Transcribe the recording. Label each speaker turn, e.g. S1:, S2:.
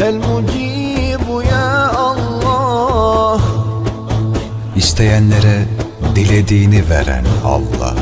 S1: المجيب ya Allah,
S2: İsteyenlere dilediğini veren Allah.